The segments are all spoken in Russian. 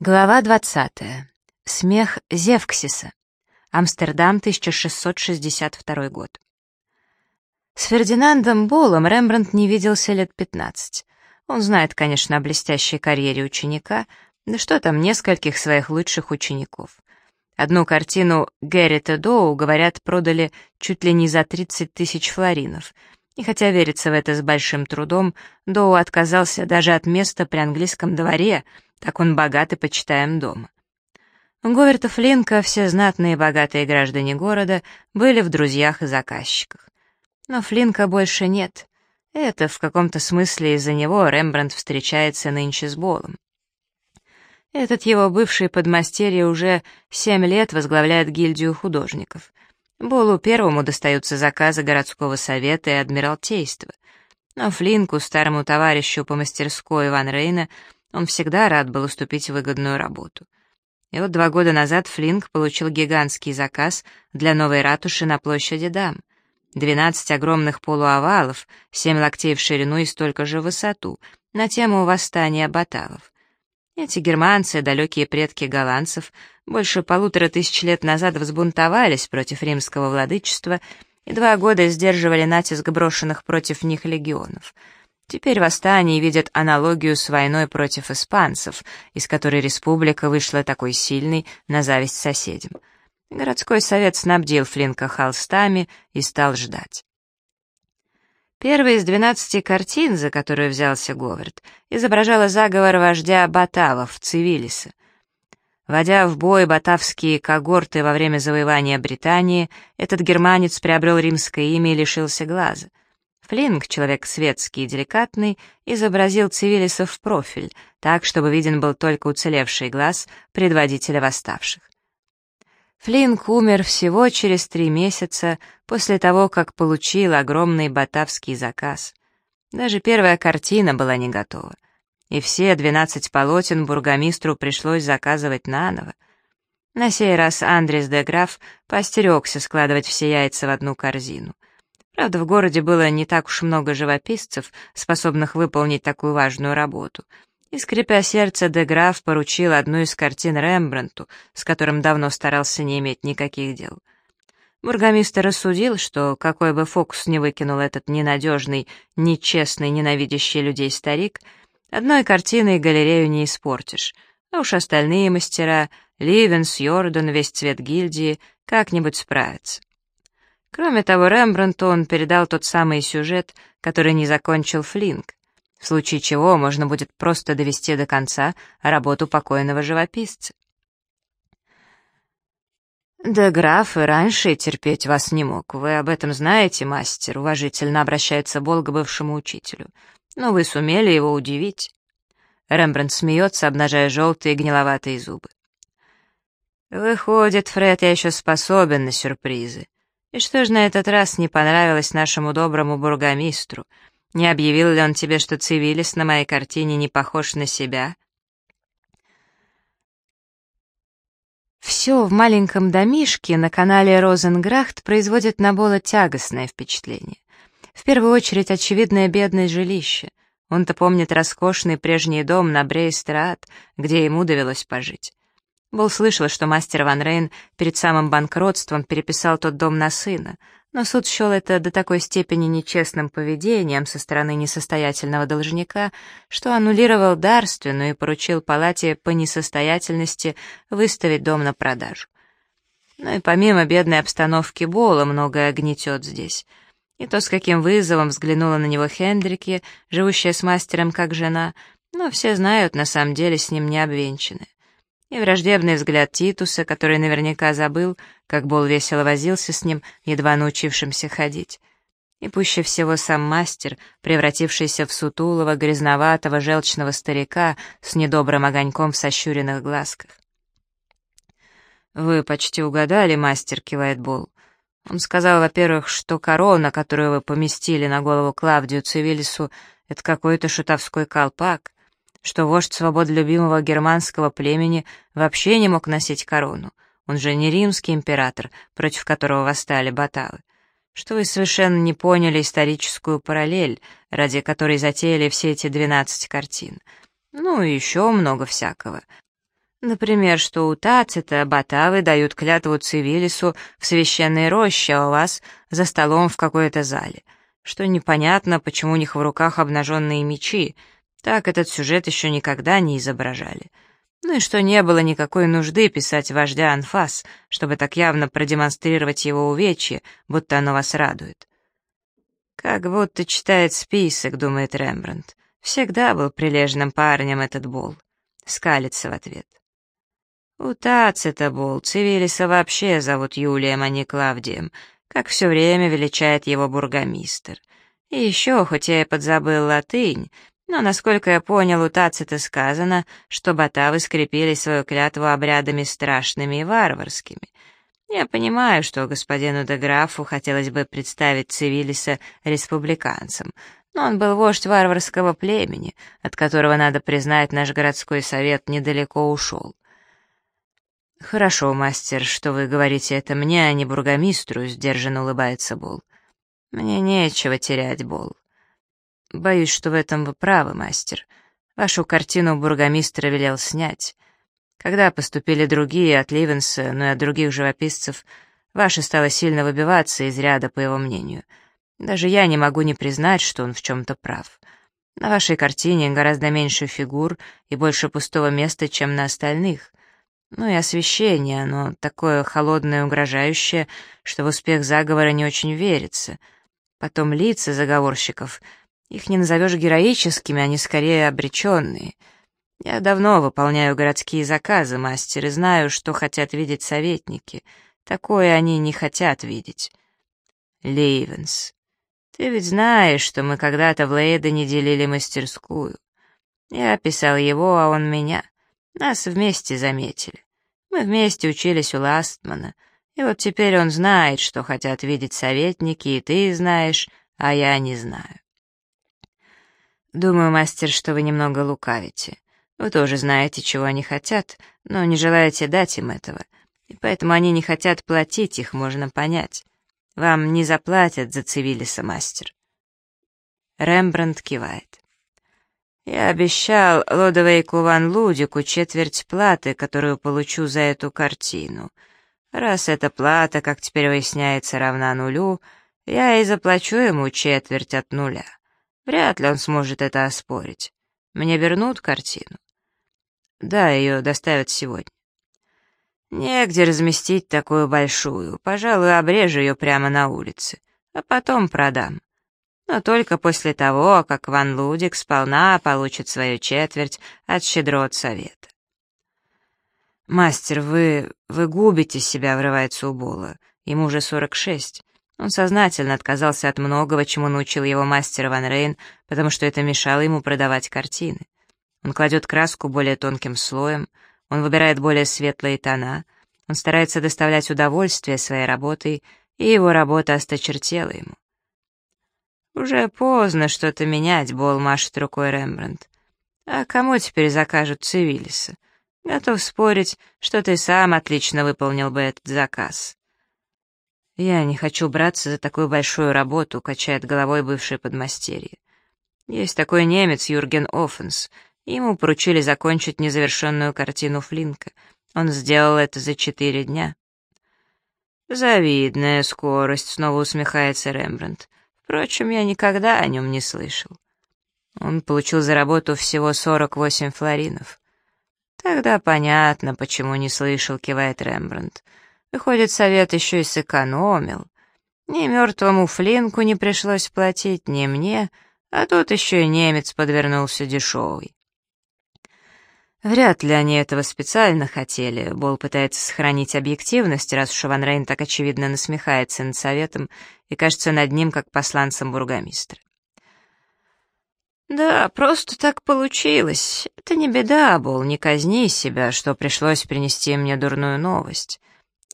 Глава 20. Смех Зевксиса. Амстердам, 1662 год. С Фердинандом Болом Рембрандт не виделся лет 15. Он знает, конечно, о блестящей карьере ученика, да что там, нескольких своих лучших учеников. Одну картину Геррита Доу, говорят, продали чуть ли не за 30 тысяч флоринов. И хотя верится в это с большим трудом, Доу отказался даже от места при английском дворе — так он богат и почитаем дома. У Говарта Флинка все знатные и богатые граждане города были в друзьях и заказчиках. Но Флинка больше нет. Это в каком-то смысле из-за него Рембрандт встречается нынче с Болом. Этот его бывший подмастерье уже семь лет возглавляет гильдию художников. Болу первому достаются заказы городского совета и адмиралтейства. Но Флинку, старому товарищу по мастерской Ван Рейна, он всегда рад был уступить выгодную работу. И вот два года назад Флинк получил гигантский заказ для новой ратуши на площади Дам. Двенадцать огромных полуовалов, семь локтей в ширину и столько же в высоту, на тему восстания баталов. Эти германцы, далекие предки голландцев, больше полутора тысяч лет назад взбунтовались против римского владычества и два года сдерживали натиск брошенных против них легионов — Теперь восстание видят аналогию с войной против испанцев, из которой республика вышла такой сильной на зависть соседям. Городской совет снабдил Флинка холстами и стал ждать. Первая из двенадцати картин, за которую взялся Говард, изображала заговор вождя Батавов, Цивилиса. Водя в бой батавские когорты во время завоевания Британии, этот германец приобрел римское имя и лишился глаза — Флинг, человек светский и деликатный, изобразил Цивилиса в профиль, так, чтобы виден был только уцелевший глаз предводителя восставших. Флинк умер всего через три месяца после того, как получил огромный батавский заказ. Даже первая картина была не готова. И все двенадцать полотен бургомистру пришлось заказывать наново. На сей раз Андрес де Граф постерегся складывать все яйца в одну корзину — Правда, в городе было не так уж много живописцев, способных выполнить такую важную работу. И, скрипя сердце, де Граф поручил одну из картин Рембрандту, с которым давно старался не иметь никаких дел. Бургомистр рассудил, что какой бы фокус ни выкинул этот ненадежный, нечестный, ненавидящий людей старик, одной картиной галерею не испортишь, а уж остальные мастера, Ливенс, Йордан, весь цвет гильдии, как-нибудь справятся. Кроме того, Рембрандту он передал тот самый сюжет, который не закончил Флинк, в случае чего можно будет просто довести до конца работу покойного живописца. «Да граф и раньше терпеть вас не мог. Вы об этом знаете, мастер», — уважительно обращается Бол к бывшему учителю. «Но вы сумели его удивить». Рембрандт смеется, обнажая желтые гниловатые зубы. «Выходит, Фред, я еще способен на сюрпризы. И что же на этот раз не понравилось нашему доброму бургомистру? Не объявил ли он тебе, что Цивилис на моей картине не похож на себя? Все в маленьком домишке на канале Розенграхт производит на Бола тягостное впечатление. В первую очередь, очевидное бедное жилище. Он-то помнит роскошный прежний дом на Брейстрат, где ему довелось пожить. Бол слышал, что мастер Ван Рейн перед самым банкротством переписал тот дом на сына, но суд счел это до такой степени нечестным поведением со стороны несостоятельного должника, что аннулировал дарственную и поручил палате по несостоятельности выставить дом на продажу. Ну и помимо бедной обстановки Бола многое гнетет здесь. И то, с каким вызовом взглянула на него Хендрики, живущая с мастером как жена, но все знают, на самом деле с ним не обвенчаны и враждебный взгляд Титуса, который наверняка забыл, как Бол весело возился с ним, едва научившимся ходить. И пуще всего сам мастер, превратившийся в сутулого, грязноватого, желчного старика с недобрым огоньком в сощуренных глазках. «Вы почти угадали, мастер», — кивает Бол. Он сказал, во-первых, что корона, которую вы поместили на голову Клавдию Цивилису, это какой-то шутовской колпак, что вождь свободолюбимого германского племени вообще не мог носить корону, он же не римский император, против которого восстали баталы, что вы совершенно не поняли историческую параллель, ради которой затеяли все эти двенадцать картин. Ну и еще много всякого. Например, что у Тацита Батавы дают клятву Цивилису в священной роще, а у вас за столом в какой-то зале. Что непонятно, почему у них в руках обнаженные мечи. Так этот сюжет еще никогда не изображали. Ну и что не было никакой нужды писать вождя Анфас, чтобы так явно продемонстрировать его увечье, будто оно вас радует. «Как будто читает список», — думает Рембрандт. «Всегда был прилежным парнем этот Бол». Скалится в ответ. У Тацита Бол Цивилиса вообще зовут Юлием, а не Клавдием, как все время величает его бургомистр. И еще, хоть я и подзабыл латынь, но, насколько я понял, у Тацита сказано, что батавы скрепили свою клятву обрядами страшными и варварскими. Я понимаю, что господину де Графу хотелось бы представить Цивилиса республиканцем, но он был вождь варварского племени, от которого, надо признать, наш городской совет недалеко ушел. «Хорошо, мастер, что вы говорите это мне, а не бургомистру», — сдержанно улыбается Бол. «Мне нечего терять, Бол. Боюсь, что в этом вы правы, мастер. Вашу картину бургомистра велел снять. Когда поступили другие от Ливенса, но и от других живописцев, ваша стала сильно выбиваться из ряда, по его мнению. Даже я не могу не признать, что он в чем-то прав. На вашей картине гораздо меньше фигур и больше пустого места, чем на остальных. Ну и освещение, оно такое холодное и угрожающее, что в успех заговора не очень верится. Потом лица заговорщиков, их не назовешь героическими, они скорее обреченные. Я давно выполняю городские заказы, мастер, и знаю, что хотят видеть советники. Такое они не хотят видеть. Лейвенс, ты ведь знаешь, что мы когда-то в Лейдене делили мастерскую. Я писал его, а он меня. Нас вместе заметили. Мы вместе учились у Ластмана, и вот теперь он знает, что хотят видеть советники, и ты знаешь, а я не знаю. Думаю, мастер, что вы немного лукавите. Вы тоже знаете, чего они хотят, но не желаете дать им этого, и поэтому они не хотят платить, их можно понять. Вам не заплатят за Цивилиса, мастер. Рембрандт кивает. Я обещал Лодовейку Ван Лудику четверть платы, которую получу за эту картину. Раз эта плата, как теперь выясняется, равна нулю, я и заплачу ему четверть от нуля. Вряд ли он сможет это оспорить. Мне вернут картину? Да, ее доставят сегодня. Негде разместить такую большую. Пожалуй, обрежу ее прямо на улице, а потом продам но только после того, как Ван Лудик сполна получит свою четверть от щедрот совета. «Мастер, вы... вы губите себя», — врывается Убола. Ему уже сорок шесть. Он сознательно отказался от многого, чему научил его мастер Ван Рейн, потому что это мешало ему продавать картины. Он кладет краску более тонким слоем, он выбирает более светлые тона, он старается доставлять удовольствие своей работой, и его работа осточертела ему. «Уже поздно что-то менять», — Бол машет рукой Рембрандт. «А кому теперь закажут Цивилиса? Готов спорить, что ты сам отлично выполнил бы этот заказ». «Я не хочу браться за такую большую работу», — качает головой бывший подмастерье. «Есть такой немец Юрген Оффенс. Ему поручили закончить незавершенную картину Флинка. Он сделал это за четыре дня». «Завидная скорость», — снова усмехается Рембрандт. Впрочем, я никогда о нем не слышал. Он получил за работу всего 48 флоринов. Тогда понятно, почему не слышал, кивает Рембрандт. Выходит, совет еще и сэкономил. Ни мертвому Флинку не пришлось платить, ни мне, а тут еще и немец подвернулся дешевый. Вряд ли они этого специально хотели. Бол пытается сохранить объективность, раз уж Ван Рейн так очевидно насмехается над советом и кажется над ним как посланцем бургомистра. «Да, просто так получилось. Это не беда, Бол, не казни себя, что пришлось принести мне дурную новость.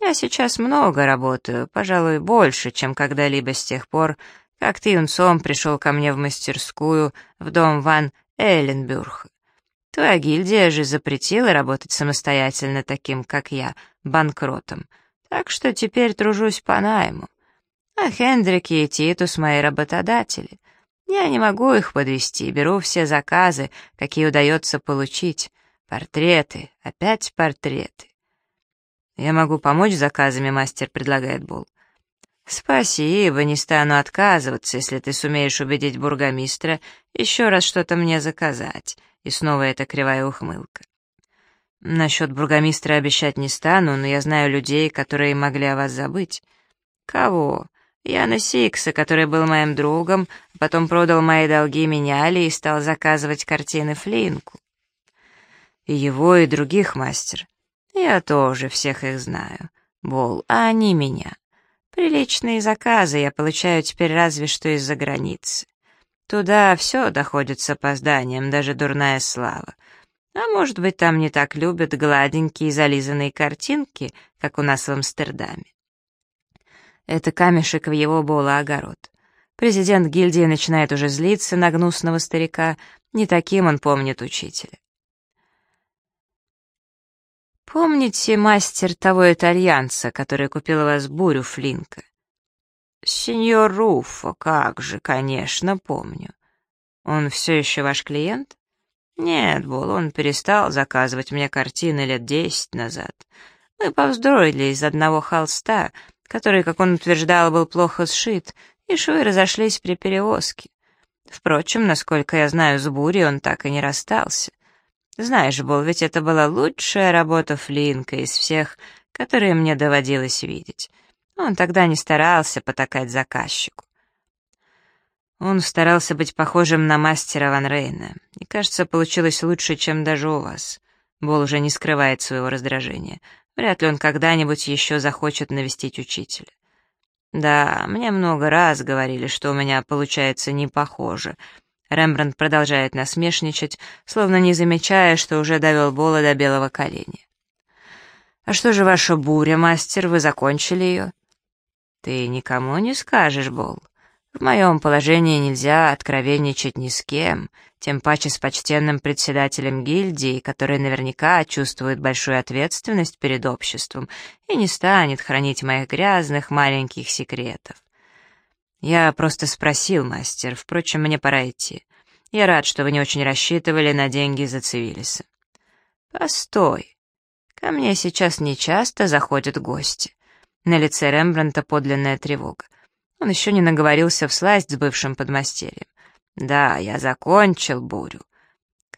Я сейчас много работаю, пожалуй, больше, чем когда-либо с тех пор, как ты юнцом пришел ко мне в мастерскую в дом Ван Эйленбюрг. Твоя гильдия же запретила работать самостоятельно таким, как я, банкротом, так что теперь тружусь по найму. А Хендрик и Титус мои работодатели. Я не могу их подвести, беру все заказы, какие удается получить. Портреты, опять портреты. «Я могу помочь с заказами, мастер», — предлагает Бол. «Спасибо, не стану отказываться, если ты сумеешь убедить бургомистра еще раз что-то мне заказать». И снова эта кривая ухмылка. «Насчет бургомистра обещать не стану, но я знаю людей, которые могли о вас забыть». «Кого?» «Яна Сикса, который был моим другом, а потом продал мои долги меняли и стал заказывать картины Флинку». «И его, и других, мастер. Я тоже всех их знаю. Бол, а они меня. Приличные заказы я получаю теперь разве что из-за границы. Туда все доходит с опозданием, даже дурная слава. А может быть, там не так любят гладенькие зализанные картинки, как у нас в Амстердаме. Это камешек в его огород. Президент гильдии начинает уже злиться на гнусного старика, не таким он помнит учителя. Помните, мастер того итальянца, который купил у вас бурю Флинка? Сеньор Руффо, как же, конечно, помню. Он все еще ваш клиент? Нет, Бол, он перестал заказывать мне картины лет десять назад. Мы повздорили из одного холста, который, как он утверждал, был плохо сшит, и швы разошлись при перевозке. Впрочем, насколько я знаю, с бурей он так и не расстался. Знаешь, Бол, ведь это была лучшая работа Флинка из всех, которые мне доводилось видеть. Он тогда не старался потакать заказчику. Он старался быть похожим на мастера Ван Рейна, и, кажется, получилось лучше, чем даже у вас. Бол уже не скрывает своего раздражения. Вряд ли он когда-нибудь еще захочет навестить учителя. Да, мне много раз говорили, что у меня получается не похоже — Рембрандт продолжает насмешничать, словно не замечая, что уже довел Бола до белого коленя. «А что же ваша буря, мастер, вы закончили ее?» «Ты никому не скажешь, Бол. В моем положении нельзя откровенничать ни с кем, тем паче с почтенным председателем гильдии, который наверняка чувствует большую ответственность перед обществом и не станет хранить моих грязных маленьких секретов. «Я просто спросил, мастер. Впрочем, мне пора идти. Я рад, что вы не очень рассчитывали на деньги за Цивилиса». «Постой. Ко мне сейчас нечасто заходят гости». На лице Рембранта подлинная тревога. Он еще не наговорился в сласть с бывшим подмастерьем. «Да, я закончил бурю.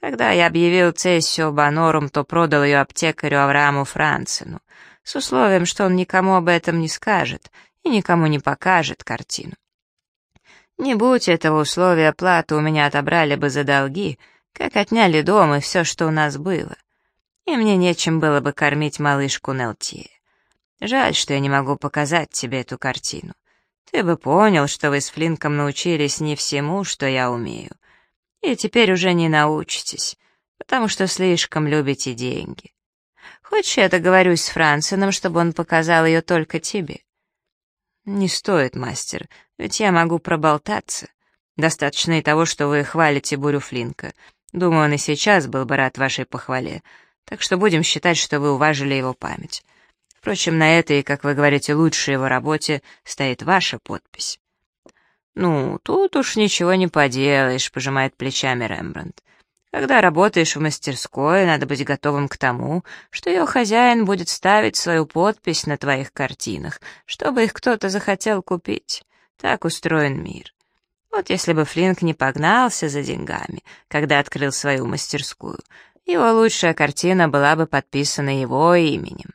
Когда я объявил Цессио Банорум, то продал ее аптекарю Аврааму Францину, с условием, что он никому об этом не скажет и никому не покажет картину. Не будь этого условия платы, у меня отобрали бы за долги, как отняли дом и все, что у нас было. И мне нечем было бы кормить малышку Нелтье. Жаль, что я не могу показать тебе эту картину. Ты бы понял, что вы с Флинком научились не всему, что я умею. И теперь уже не научитесь, потому что слишком любите деньги. Хочешь, я договорюсь с Францином, чтобы он показал ее только тебе? «Не стоит, мастер, ведь я могу проболтаться. Достаточно и того, что вы хвалите Бурю Флинка. Думаю, он и сейчас был бы рад вашей похвале. Так что будем считать, что вы уважили его память. Впрочем, на этой, как вы говорите, лучшей его работе стоит ваша подпись». «Ну, тут уж ничего не поделаешь», — пожимает плечами Рембрандт. Когда работаешь в мастерской, надо быть готовым к тому, что ее хозяин будет ставить свою подпись на твоих картинах, чтобы их кто-то захотел купить. Так устроен мир. Вот если бы Флинк не погнался за деньгами, когда открыл свою мастерскую, его лучшая картина была бы подписана его именем.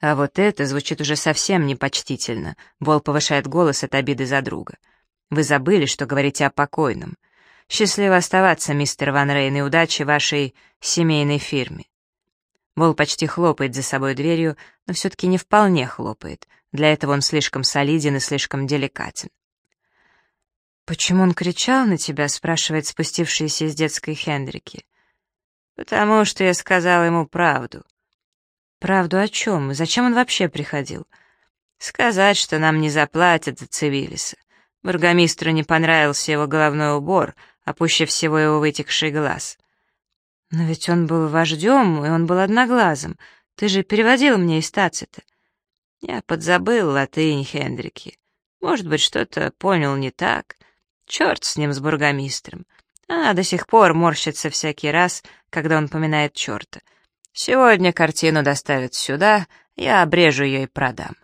А вот это звучит уже совсем непочтительно. Бол повышает голос от обиды за друга. Вы забыли, что говорите о покойном. Счастливо оставаться, мистер Ван Рейн, и удачи вашей семейной фирме. Бол почти хлопает за собой дверью, но все-таки не вполне хлопает. Для этого он слишком солиден и слишком деликатен. «Почему он кричал на тебя?» — спрашивает спустившийся из детской Хендрики. «Потому что я сказал ему правду». «Правду о чем? Зачем он вообще приходил?» «Сказать, что нам не заплатят за Цивилиса. Бургомистру не понравился его головной убор, а пуще всего его вытекший глаз. «Но ведь он был вождем, и он был одноглазым. Ты же переводил мне из Тацита». Я подзабыл латынь Хендрики. Может быть, что-то понял не так. Черт с ним, с бургомистром. Она до сих пор морщится всякий раз, когда он поминает черта. Сегодня картину доставят сюда, я обрежу ее и продам.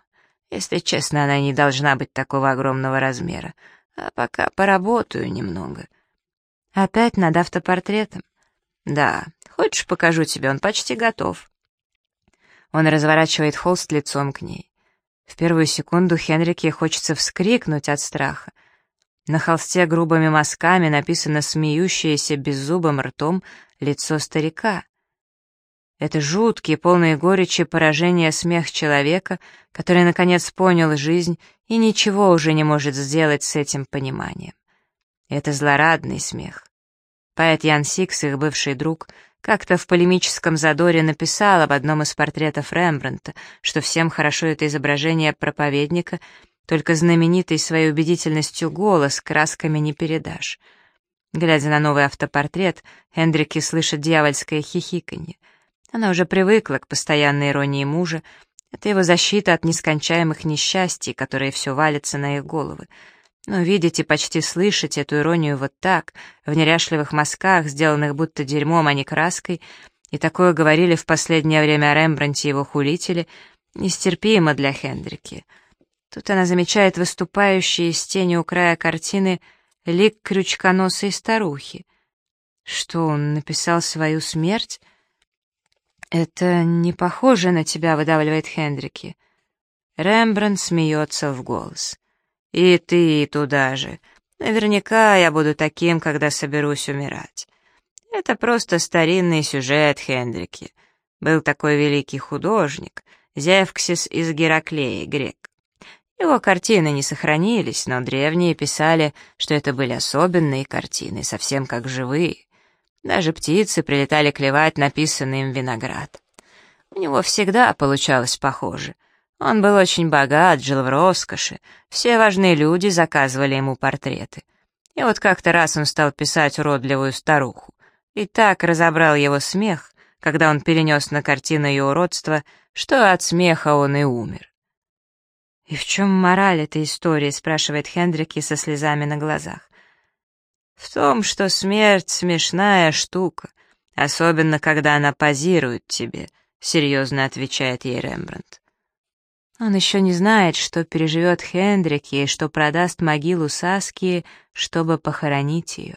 Если честно, она не должна быть такого огромного размера. А пока поработаю немного. Опять над автопортретом? Да, хочешь, покажу тебе, он почти готов. Он разворачивает холст лицом к ней. В первую секунду Хенрике хочется вскрикнуть от страха. На холсте грубыми мазками написано смеющееся беззубым ртом лицо старика. Это жуткий, полный горечи поражение смех человека, который наконец понял жизнь и ничего уже не может сделать с этим пониманием. Это злорадный смех. Поэт Ян Сикс, их бывший друг, как-то в полемическом задоре написал об одном из портретов Рембрандта, что всем хорошо это изображение проповедника — только знаменитый своей убедительностью голос красками не передашь. Глядя на новый автопортрет, Хендрики слышит дьявольское хихиканье. Она уже привыкла к постоянной иронии мужа. Это его защита от нескончаемых несчастий, которые все валятся на их головы. Но видеть и почти слышать эту иронию вот так, в неряшливых мазках, сделанных будто дерьмом, а не краской, и такое говорили в последнее время о Рембранте его хулители, нестерпимо для Хендрики — Тут она замечает выступающие из тени у края картины лик крючконосой старухи. Что, он написал свою смерть? «Это не похоже на тебя», — выдавливает Хендрики. Рембрандт смеется в голос. «И ты туда же. Наверняка я буду таким, когда соберусь умирать. Это просто старинный сюжет Хендрики. Был такой великий художник, Зевксис из Гераклеи, грек. Его картины не сохранились, но древние писали, что это были особенные картины, совсем как живые. Даже птицы прилетали клевать написанный им виноград. У него всегда получалось похоже. Он был очень богат, жил в роскоши, все важные люди заказывали ему портреты. И вот как-то раз он стал писать уродливую старуху. И так разобрал его смех, когда он перенес на картину ее уродство, что от смеха он и умер. «И в чем мораль этой истории?» — спрашивает Хендрики со слезами на глазах. «В том, что смерть — смешная штука, особенно когда она позирует тебе», — серьезно отвечает ей Рембрандт. Он еще не знает, что переживет Хендрики и что продаст могилу Саски, чтобы похоронить ее.